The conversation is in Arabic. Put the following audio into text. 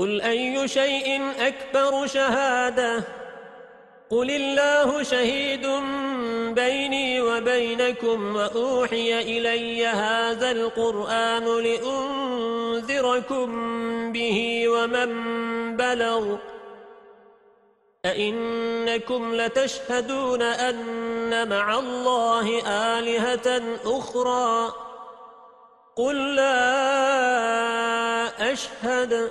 قل أي شيء أكبر شهادة قل الله شهيد بيني وبينكم وأوحي إلي هذا القرآن لأنذركم به ومن بلغ أئنكم لتشهدون أن مع الله آلهة أخرى قل لا أشهد